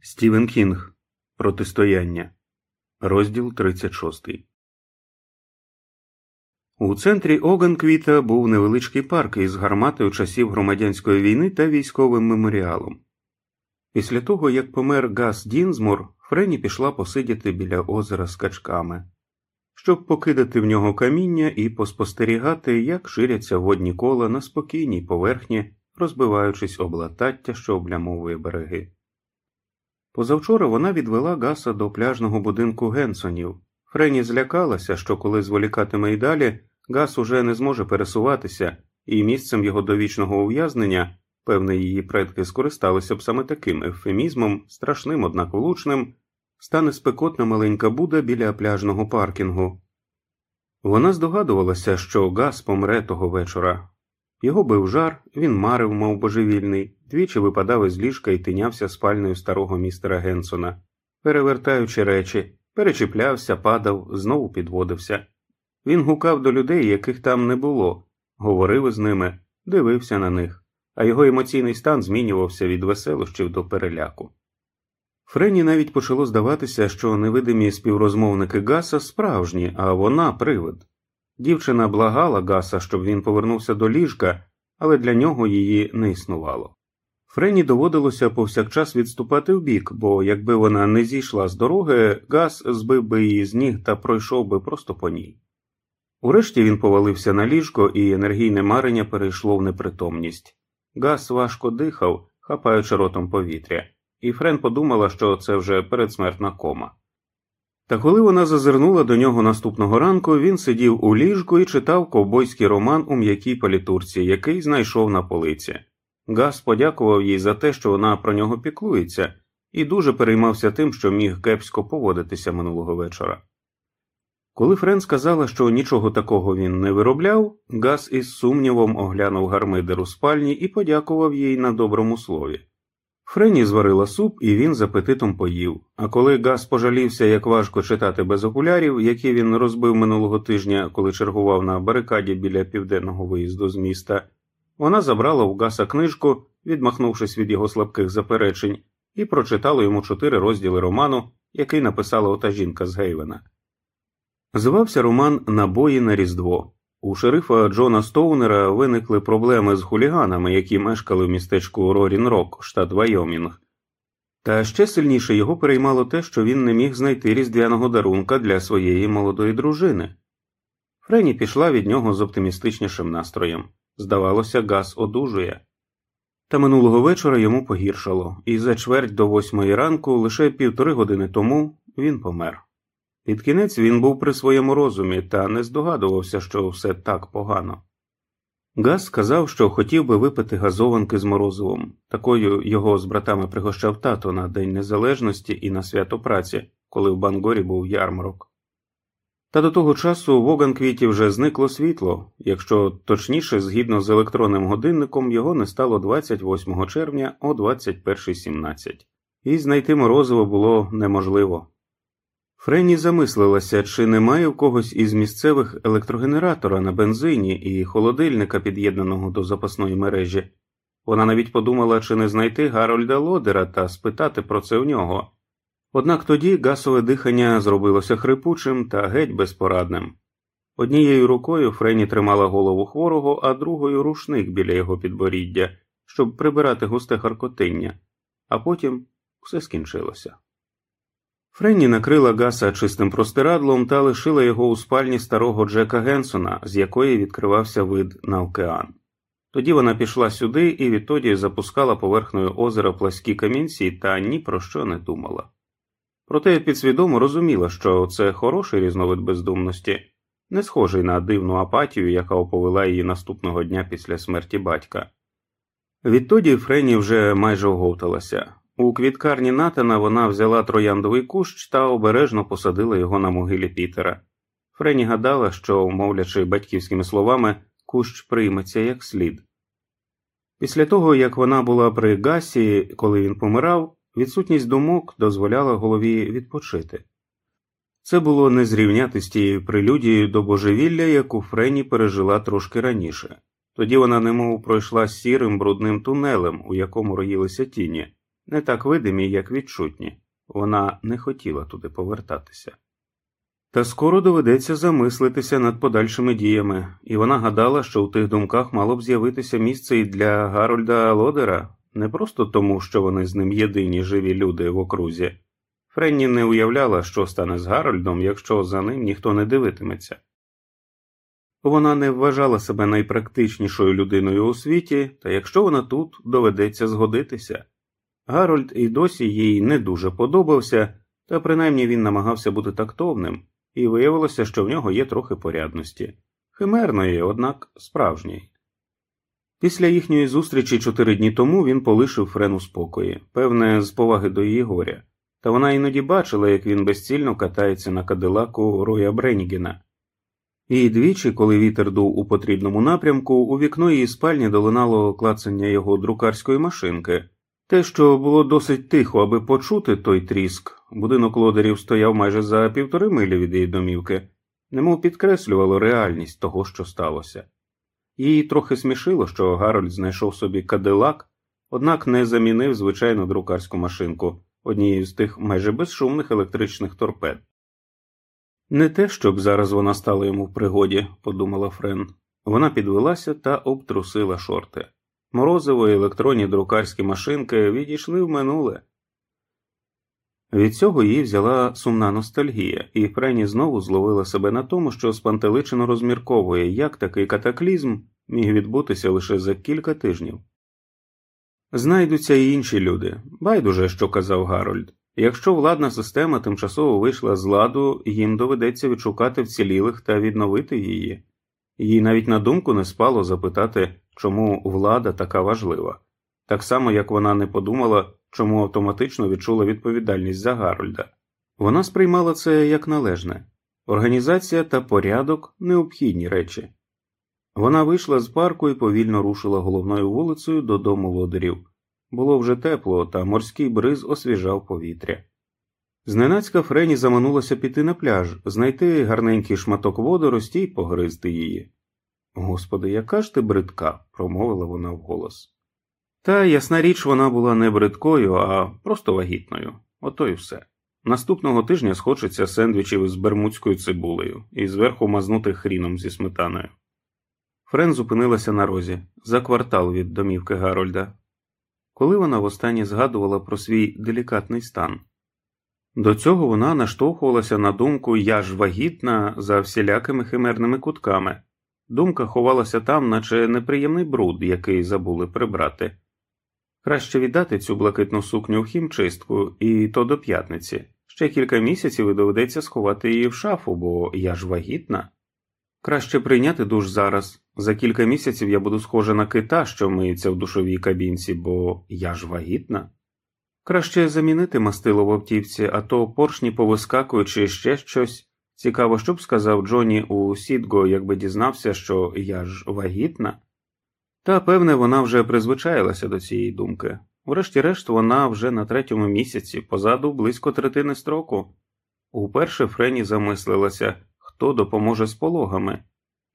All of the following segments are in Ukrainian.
Стівен Кінг Протистояння. Розділ 36. У центрі Оганквіта був невеличкий парк із гарматою часів громадянської війни та військовим меморіалом. Після того, як помер Гас Дінзмор, Френі пішла посидіти біля озера з качками, щоб покидати в нього каміння і поспостерігати, як ширяться водні кола на спокійній поверхні, розбиваючись об латаття, що облямовує береги. Позавчора вона відвела Гаса до пляжного будинку Генсонів. Френі злякалася, що коли зволікатиме й далі, Гас уже не зможе пересуватися, і місцем його довічного ув'язнення, певне, її предки скористалися б саме таким ефемізмом, страшним, однак влучним, стане спекотна маленька буда біля пляжного паркінгу. Вона здогадувалася, що Гас помре того вечора. Його бив жар, він марив, мов божевільний, двічі випадав із ліжка і тинявся спальною старого містера Генсона, перевертаючи речі, перечіплявся, падав, знову підводився. Він гукав до людей, яких там не було, говорив із ними, дивився на них, а його емоційний стан змінювався від веселощів до переляку. Френі навіть почало здаватися, що невидимі співрозмовники Гаса справжні, а вона привид. Дівчина благала Гаса, щоб він повернувся до ліжка, але для нього її не існувало. Френі доводилося повсякчас відступати вбік, бо якби вона не зійшла з дороги, Гас збив би її з ніг та пройшов би просто по ній. Урешті він повалився на ліжко, і енергійне марення перейшло в непритомність. Гас важко дихав, хапаючи ротом повітря, і Френ подумала, що це вже передсмертна кома. Та коли вона зазирнула до нього наступного ранку, він сидів у ліжку і читав ковбойський роман у м'якій палітурці, який знайшов на полиці. Гас подякував їй за те, що вона про нього піклується, і дуже переймався тим, що міг кепсько поводитися минулого вечора. Коли Френ сказала, що нічого такого він не виробляв, Гас із сумнівом оглянув гармидер у спальні і подякував їй на доброму слові. Френі зварила суп, і він з апетитом поїв. А коли Гас пожалівся, як важко читати без окулярів, які він розбив минулого тижня, коли чергував на барикаді біля південного виїзду з міста, вона забрала у Гаса книжку, відмахнувшись від його слабких заперечень, і прочитала йому чотири розділи роману, який написала ота жінка з Гейвена. Звався роман Набої на Різдво. У шерифа Джона Стоунера виникли проблеми з хуліганами, які мешкали в містечку Рорін Рок, штат Вайомінг. Та ще сильніше його переймало те, що він не міг знайти різдвяного дарунка для своєї молодої дружини. Френі пішла від нього з оптимістичнішим настроєм. Здавалося, газ одужує. Та минулого вечора йому погіршало, і за чверть до восьмої ранку, лише півтори години тому, він помер. Під кінець він був при своєму розумі та не здогадувався, що все так погано. Газ сказав, що хотів би випити газованки з морозивом, такою його з братами пригощав тато на День Незалежності і на свято праці, коли в Бангорі був ярмарок. Та до того часу в Оганквіті вже зникло світло, якщо точніше, згідно з електронним годинником, його не стало 28 червня о 21.17, і знайти морозиво було неможливо. Френі замислилася, чи немає в когось із місцевих електрогенератора на бензині і холодильника, під'єднаного до запасної мережі. Вона навіть подумала, чи не знайти Гарольда Лодера та спитати про це у нього. Однак тоді гасове дихання зробилося хрипучим та геть безпорадним. Однією рукою Френі тримала голову хворого, а другою рушник біля його підборіддя, щоб прибирати густе харкотиння, а потім все скінчилося. Френні накрила Гаса чистим простирадлом та лишила його у спальні старого Джека Генсона, з якої відкривався вид на океан. Тоді вона пішла сюди і відтоді запускала поверхнею озера пласкі камінці та ні про що не думала. Проте підсвідомо розуміла, що це хороший різновид бездумності, не схожий на дивну апатію, яка оповела її наступного дня після смерті батька. Відтоді Френі вже майже оговталася. У квіткарні Натана вона взяла трояндовий кущ та обережно посадила його на могилі Пітера. Френі гадала, що, мовлячи батьківськими словами, кущ прийметься як слід. Після того, як вона була при Гасі, коли він помирав, відсутність думок дозволяла голові відпочити. Це було не зрівняти з тією прелюдією до божевілля, яку Френі пережила трошки раніше. Тоді вона немов пройшла сірим брудним тунелем, у якому роїлися тіні не так видимі, як відчутні. Вона не хотіла туди повертатися. Та скоро доведеться замислитися над подальшими діями, і вона гадала, що у тих думках мало б з'явитися місце і для Гарольда Лодера, не просто тому, що вони з ним єдині живі люди в окрузі. Френні не уявляла, що стане з Гарольдом, якщо за ним ніхто не дивитиметься. Вона не вважала себе найпрактичнішою людиною у світі, та якщо вона тут, доведеться згодитися. Гарольд і досі їй не дуже подобався, та принаймні він намагався бути тактовним, і виявилося, що в нього є трохи порядності, химерної, однак справжньої. Після їхньої зустрічі чотири дні тому він полишив Френ у спокої, певне, з поваги до її горя, та вона іноді бачила, як він безцільно катається на кадилаку Роя Бренігена. І двічі, коли вітер дув у потрібному напрямку, у вікно її спальні долинало клацання його друкарської машинки. Те, що було досить тихо, аби почути той тріск, будинок лодерів стояв майже за півтори милі від її домівки, немов підкреслювало реальність того, що сталося. Її трохи смішило, що Гарольд знайшов собі кадилак, однак не замінив звичайну друкарську машинку, однією з тих майже безшумних електричних торпед. Не те, щоб зараз вона стала йому в пригоді, подумала Френ. Вона підвелася та обтрусила шорти. Морозиво і електронні друкарські машинки відійшли в минуле. Від цього її взяла сумна ностальгія, і Френі знову зловила себе на тому, що спантеличено розмірковує, як такий катаклізм міг відбутися лише за кілька тижнів. Знайдуться і інші люди. Байдуже, що казав Гарольд. Якщо владна система тимчасово вийшла з ладу, їм доведеться відшукати вцілілих та відновити її. Їй навіть на думку не спало запитати, чому влада така важлива, так само як вона не подумала, чому автоматично відчула відповідальність за Гарольда. Вона сприймала це як належне організація та порядок необхідні речі. Вона вийшла з парку і повільно рушила головною вулицею додому лодерів. Було вже тепло, та морський бриз освіжав повітря. Зненацька Френі заманулася піти на пляж, знайти гарненький шматок водорості й погризти її. Господи, яка ж ти бридка, промовила вона вголос. Та ясна річ, вона була не бридкою, а просто вагітною. Ото й все. Наступного тижня схочеться сендвічів з бермудською цибулею і зверху мазнути хріном зі сметаною. Френ зупинилася на розі за квартал від домівки Гарольда. Коли вона востаннє згадувала про свій делікатний стан. До цього вона наштовхувалася на думку я ж вагітна за всілякими химерними кутками. Думка ховалася там, наче неприємний бруд, який забули прибрати. Краще віддати цю блакитну сукню в хімчистку, і то до п'ятниці. Ще кілька місяців і доведеться сховати її в шафу, бо я ж вагітна. Краще прийняти душ зараз. За кілька місяців я буду схожа на кита, що миється в душовій кабінці, бо я ж вагітна. Краще замінити мастило в автівці, а то поршні повискакують чи ще щось. Цікаво, що б сказав Джоні у Сідго, якби дізнався, що я ж вагітна. Та, певне, вона вже призвичаїлася до цієї думки. Врешті-решт, вона вже на третьому місяці, позаду близько третини строку. Уперше Френі замислилася, хто допоможе з пологами,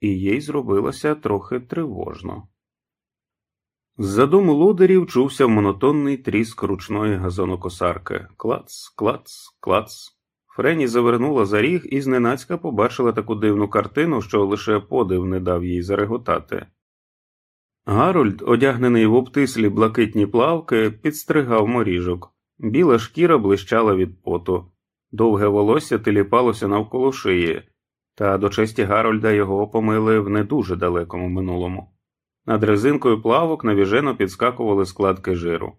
і їй зробилося трохи тривожно. З-за дому лодерів чувся монотонний тріск ручної газонокосарки клац, клац, клац. Френі завернула за ріг і зненацька побачила таку дивну картину, що лише подив не дав їй зареготати. Гарольд, одягнений в обтислі блакитні плавки, підстригав моріжок, біла шкіра блищала від поту, довге волосся теліпалося навколо шиї, та до честі Гарольда його помили в не дуже далекому минулому. Над резинкою плавок навіжено підскакували складки жиру,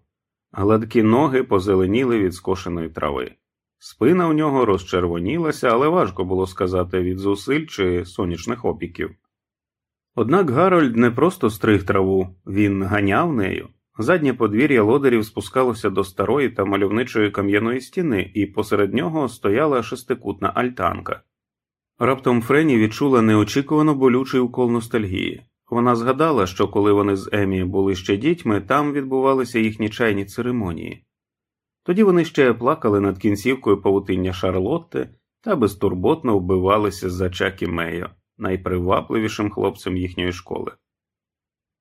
гладкі ноги позеленіли від скошеної трави. Спина у нього розчервонілася, але важко було сказати від зусиль чи сонячних опіків. Однак Гарольд не просто стриг траву, він ганяв нею. Заднє подвір'я лодерів спускалося до старої та мальовничої кам'яної стіни, і посеред нього стояла шестикутна альтанка. Раптом Френі відчула неочікувано болючий укол ностальгії. Вона згадала, що коли вони з Емі були ще дітьми, там відбувалися їхні чайні церемонії. Тоді вони ще плакали над кінцівкою павутиння Шарлотти та безтурботно вбивалися за Чакі Мейо найпривабливішим хлопцем їхньої школи.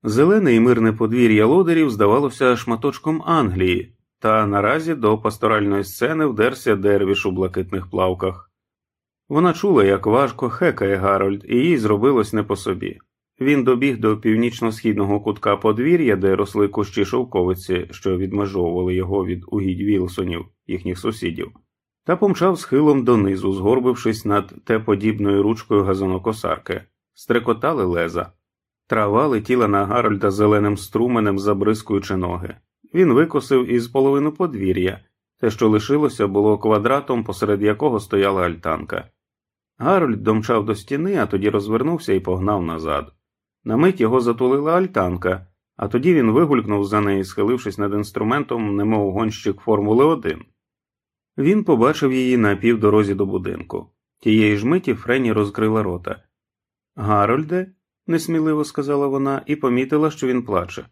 Зелене і мирне подвір'я лодерів здавалося шматочком Англії, та наразі до пасторальної сцени вдерся дервіш у блакитних плавках. Вона чула, як важко хекає Гарольд, і їй зробилось не по собі. Він добіг до північно-східного кутка подвір'я, де росли кущі шовковиці, що відмежовували його від угідь Вілсонів, їхніх сусідів, та помчав схилом донизу, згорбившись над те подібною ручкою газонокосарки, стрекотали леза. Трава летіла на Гарольда зеленим струменем, забризкуючи ноги. Він викосив із половину подвір'я, те, що лишилося, було квадратом, посеред якого стояла альтанка. Гарольд домчав до стіни, а тоді розвернувся і погнав назад. На мить його затулила альтанка, а тоді він вигулькнув за неї, схилившись над інструментом, немов гонщик Формули 1. Він побачив її на півдорозі до будинку. Тієї ж миті Френі розкрила рота. Гарольде, несміливо сказала вона, і помітила, що він плаче.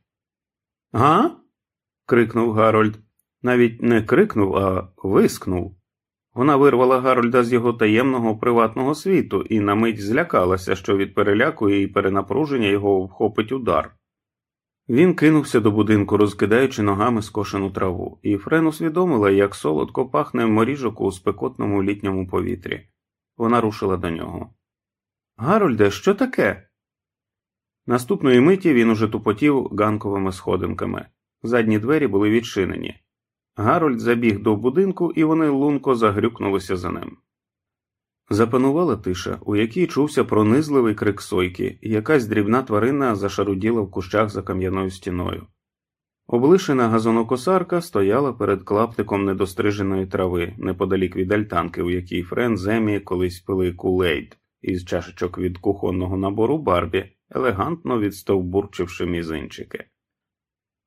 Га? крикнув Гарольд. Навіть не крикнув, а вискнув. Вона вирвала Гарольда з його таємного приватного світу і на мить злякалася, що від переляку і перенапруження його вхопить удар. Він кинувся до будинку, розкидаючи ногами скошену траву, і Френ усвідомила, як солодко пахне моріжок у спекотному літньому повітрі. Вона рушила до нього. Гарольде, що таке? Наступної миті він уже тупотів ганковими сходинками. Задні двері були відчинені. Гарольд забіг до будинку, і вони лунко загрюкнулися за ним. Запанувала тиша, у якій чувся пронизливий крик сойки, і якась дрібна тварина зашаруділа в кущах за кам'яною стіною. Облишена газонокосарка стояла перед клаптиком недостриженої трави неподалік від альтанки, у якій Френ Земі колись пили кулейд із чашечок від кухонного набору Барбі, елегантно відстовбурчивши мізинчики.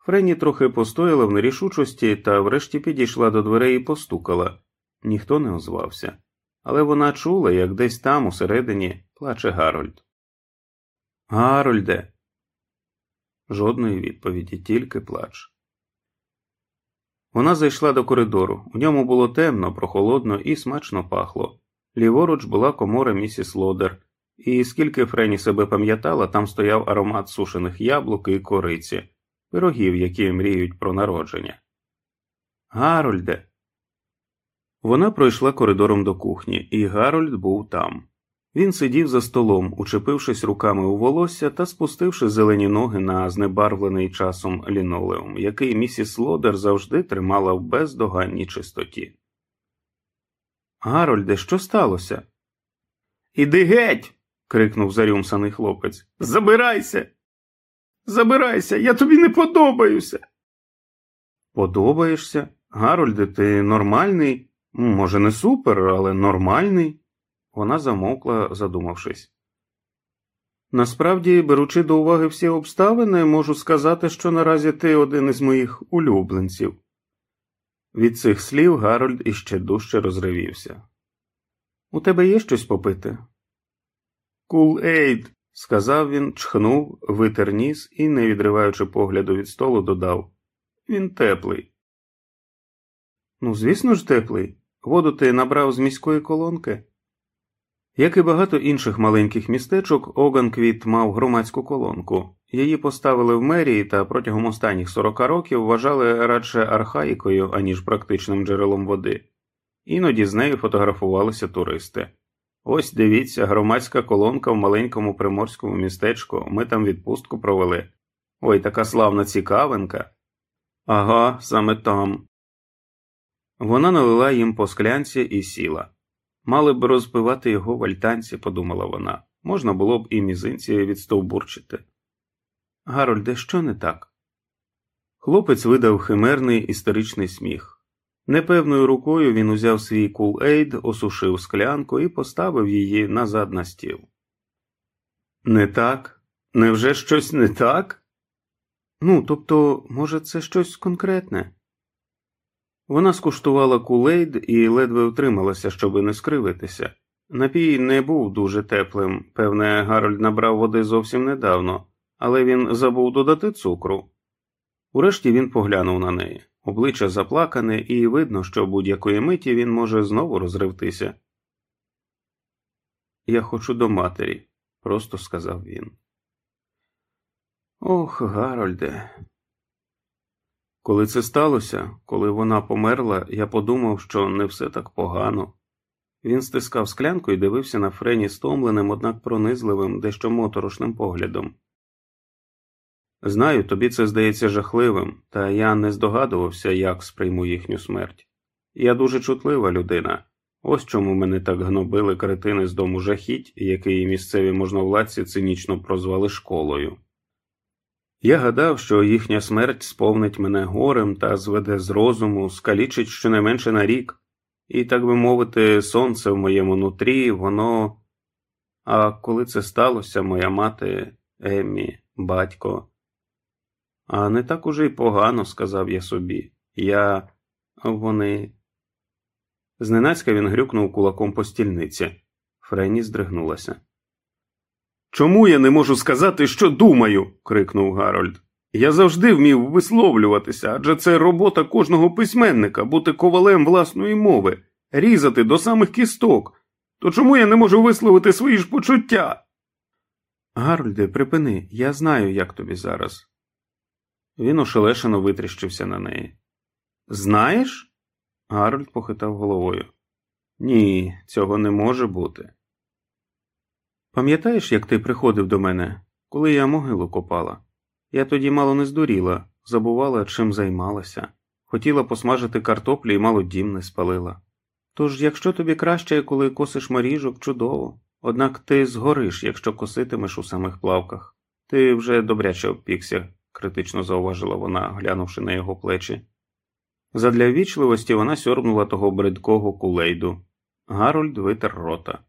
Френі трохи постояла в нерішучості та врешті підійшла до дверей і постукала. Ніхто не озвався, але вона чула, як десь там, усередині, плаче Гарольд. Гарольде. Жодної відповіді, тільки плач. Вона зайшла до коридору. У ньому було темно, прохолодно і смачно пахло. Ліворуч була комора місіс Лодер, і скільки Френі себе пам'ятала, там стояв аромат сушених яблук і кориці пирогів, які мріють про народження. Гарольде. Вона пройшла коридором до кухні, і Гарольд був там. Він сидів за столом, учепившись руками у волосся та спустивши зелені ноги на знебарвлений часом лінолеум, який місіс Лодер завжди тримала в бездоганній чистоті. Гарольде, що сталося? Іди геть. крикнув зарюмсаний хлопець. Забирайся. Забирайся, я тобі не подобаюся. Подобаєшся? Гарольде, ти нормальний? Може, не супер, але нормальний. Вона замовкла, задумавшись. Насправді, беручи до уваги всі обставини, можу сказати, що наразі ти один із моїх улюбленців. Від цих слів Гарольд іще дужче розривівся. У тебе є щось попити? Кул Ейд, сказав він, чхнув, витер ніс і, не відриваючи погляду від столу, додав Він теплий. Ну, звісно ж, теплий. Воду ти набрав з міської колонки. Як і багато інших маленьких містечок, Оганквіт мав громадську колонку. Її поставили в мерії та протягом останніх 40 років вважали радше архаїкою, аніж практичним джерелом води. Іноді з нею фотографувалися туристи. Ось дивіться, громадська колонка в маленькому приморському містечку, ми там відпустку провели. Ой, така славна цікавинка. Ага, саме там. Вона налила їм по склянці і сіла. Мали б розпивати його в альтанці, подумала вона, можна було б і мізинці відстовбурчити. Гарольде, що не так? Хлопець видав химерний істеричний сміх. Непевною рукою він узяв свій кул-ейд, осушив склянку і поставив її назад на стіл. Не так? Невже щось не так? Ну, тобто, може, це щось конкретне? Вона скуштувала кулейд і ледве втрималася, щоби не скривитися. Напій не був дуже теплим, певне, Гарольд набрав води зовсім недавно, але він забув додати цукру. Урешті він поглянув на неї. Обличчя заплакане, і видно, що будь-якої миті він може знову розривтися. Я хочу до матері, просто сказав він. Ох, Гарольде. Коли це сталося, коли вона померла, я подумав, що не все так погано. Він стискав склянку і дивився на Френі стомленим, однак пронизливим, дещо моторошним поглядом. Знаю, тобі це здається жахливим, та я не здогадувався, як сприйму їхню смерть. Я дуже чутлива людина. Ось чому мене так гнобили кретини з дому жахіть, який місцеві можновладці цинічно прозвали школою. Я гадав, що їхня смерть сповнить мене горем та зведе з розуму, скалічить щонайменше на рік, і, так би мовити, сонце в моєму нутрі, воно. А коли це сталося, моя мати, Еммі, батько. А не так уже й погано, сказав я собі. Я. вони. Зненацька він грюкнув кулаком по стільниці. Френі здригнулася. Чому я не можу сказати, що думаю? крикнув Гарольд. Я завжди вмів висловлюватися, адже це робота кожного письменника бути ковалем власної мови, різати до самих кісток. То чому я не можу висловити свої ж почуття? Гарольде, припини, я знаю, як тобі зараз. Він ошелешено витріщився на неї. Знаєш? Гарольд похитав головою. Ні, цього не може бути. Пам'ятаєш, як ти приходив до мене, коли я могилу копала? Я тоді мало не здуріла, забувала, чим займалася, хотіла посмажити картоплі і мало дім не спалила. Тож, якщо тобі краще, коли косиш маріжок, чудово, однак ти згориш, якщо коситимеш у самих плавках. Ти вже добряче обпікся, критично зауважила вона, глянувши на його плечі. Задля ввічливості вона сьорбнула того бридкого кулейду. Гарольд витер рота.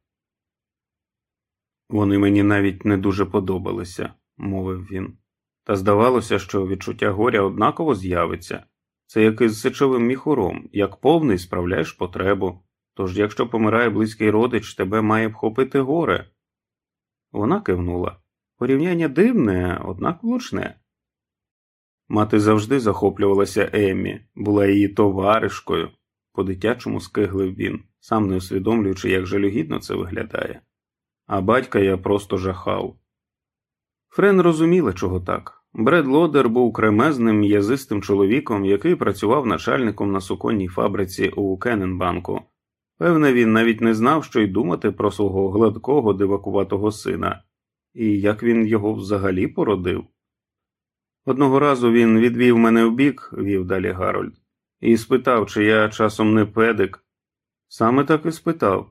Вони мені навіть не дуже подобалися, мовив він, та здавалося, що відчуття горя однаково з'явиться. Це як із сечовим міхуром, як повний справляєш потребу, тож якщо помирає близький родич, тебе має вхопити горе. Вона кивнула. Порівняння дивне, однак влучне. Мати завжди захоплювалася Еммі, була її товаришкою, по дитячому скиглив він, сам не усвідомлюючи, як жалюгідно це виглядає. А батька я просто жахав. Френ розуміла, чого так. Бред Лодер був кремезним м'язистим чоловіком, який працював начальником на суконній фабриці у Кенненбанку. Певне, він навіть не знав, що й думати про свого гладкого дивакуватого сина, і як він його взагалі породив. Одного разу він відвів мене вбік, вів далі Гарольд, і спитав, чи я часом не педик. Саме так і спитав.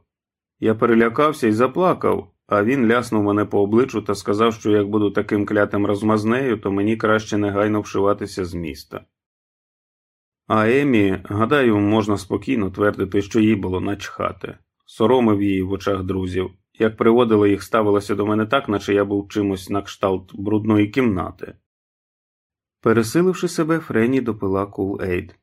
Я перелякався і заплакав, а він ляснув мене по обличчю та сказав, що як буду таким клятим розмазнею, то мені краще негайно вшиватися з міста. А Емі, гадаю, можна спокійно твердити, що їй було начхати, соромив її в очах друзів. Як приводили їх, ставилося до мене так, наче я був чимось на кшталт брудної кімнати. Пересиливши себе, Френі допила кул Ейд.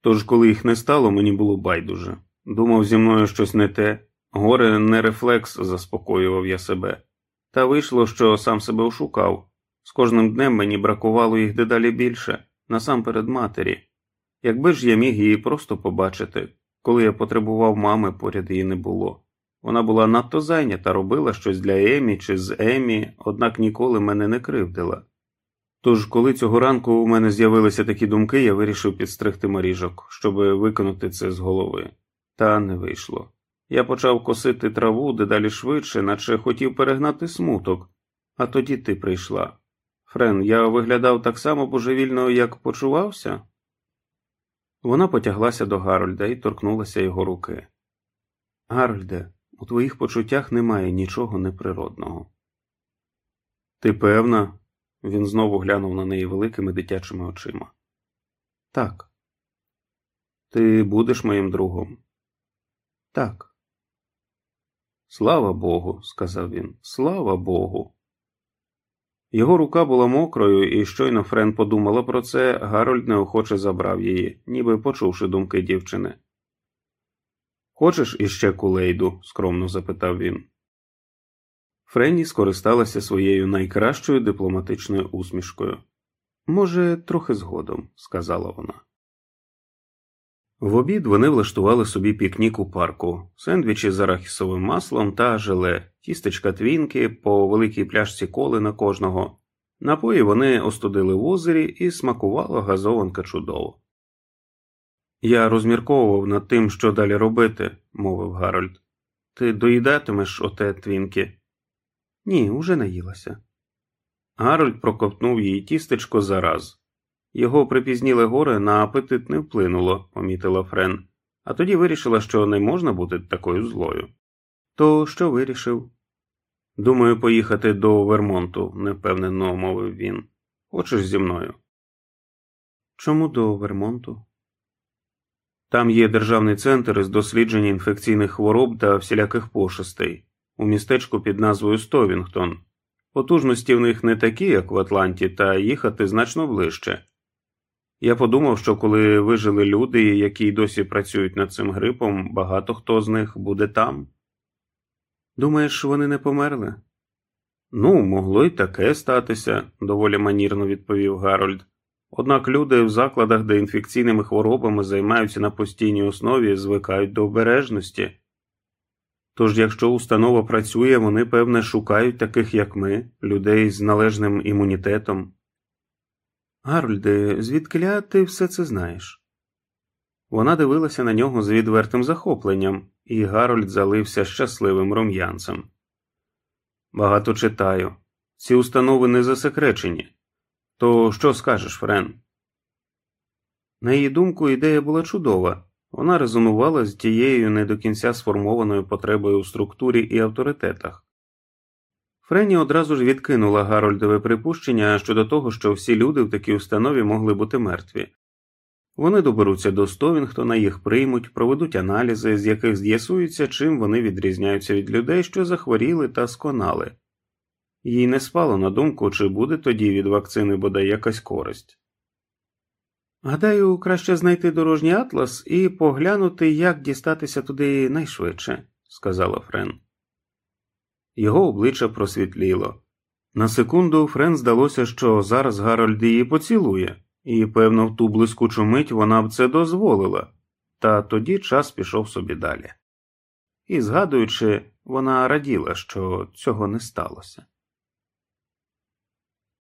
Тож, коли їх не стало, мені було байдуже. Думав, зі мною щось не те, горе не рефлекс, заспокоював я себе, та вийшло, що сам себе ошукав. З кожним днем мені бракувало їх дедалі більше, насамперед матері. Якби ж я міг її просто побачити, коли я потребував мами, поряд її не було. Вона була надто зайнята, робила щось для Емі чи з Емі, однак ніколи мене не кривдила. Тож, коли цього ранку у мене з'явилися такі думки, я вирішив підстригти маріжок, щоб виконати це з голови. Та не вийшло. Я почав косити траву дедалі швидше, наче хотів перегнати смуток, а тоді ти прийшла. Френ, я виглядав так само божевільно, як почувався. Вона потяглася до Гарольда і торкнулася його руки. Гарольде, у твоїх почуттях немає нічого неприродного. Ти певна? Він знову глянув на неї великими дитячими очима. Так. Ти будеш моїм другом? Так. Слава Богу, сказав він. Слава Богу. Його рука була мокрою, і щойно Френ подумала про це, Гарольд неохоче забрав її, ніби почувши думки дівчини. Хочеш іще кулейду? скромно запитав він. Френні скористалася своєю найкращою дипломатичною усмішкою. Може, трохи згодом, сказала вона. В обід вони влаштували собі пікнік у парку, сендвічі з арахісовим маслом та желе, тістечка твінки по великій пляшці коли на кожного. Напої вони остудили в озері і смакувала газованка чудово. Я розмірковував над тим, що далі робити, мовив Гарольд. Ти доїдатимеш оте твінки? Ні, уже наїлася. Гарольд проковтнув її тістечко зараз. Його припізніле горе на апетит не вплинуло, помітила Френ, а тоді вирішила, що не можна бути такою злою. То що вирішив? Думаю, поїхати до Вермонту, невпевнено мовив він. Хочеш зі мною? Чому до Вермонту? Там є державний центр із дослідження інфекційних хвороб та всіляких пошестей у містечку під назвою Стовінгтон. Потужності в них не такі, як в Атланті, та їхати значно ближче. Я подумав, що коли вижили люди, які досі працюють над цим грипом, багато хто з них буде там. Думаєш, вони не померли? Ну, могло й таке статися, доволі манірно відповів Гарольд. Однак люди в закладах, де інфекційними хворобами займаються на постійній основі, звикають до обережності. Тож, якщо установа працює, вони, певне, шукають таких, як ми, людей з належним імунітетом. Гарольде, звідкиля ти все це знаєш? Вона дивилася на нього з відвертим захопленням, і Гарольд залився щасливим рум'янцем. Багато читаю. Ці установи не засекречені. То що скажеш, Френ? На її думку, ідея була чудова. Вона резонувала з тією не до кінця сформованою потребою у структурі і авторитетах. Френі одразу ж відкинула Гарольдове припущення щодо того, що всі люди в такій установі могли бути мертві. Вони доберуться до Стовінгтона, їх приймуть, проведуть аналізи, з яких з'ясується, чим вони відрізняються від людей, що захворіли та сконали. Їй не спало на думку, чи буде тоді від вакцини бодай якась користь. Гадаю, краще знайти дорожній атлас і поглянути, як дістатися туди найшвидше, сказала Френ. Його обличчя просвітліло. На секунду Френ здалося, що зараз Гарольд її поцілує, і, певно, в ту блискучу мить вона б це дозволила, та тоді час пішов собі далі. І, згадуючи, вона раділа, що цього не сталося.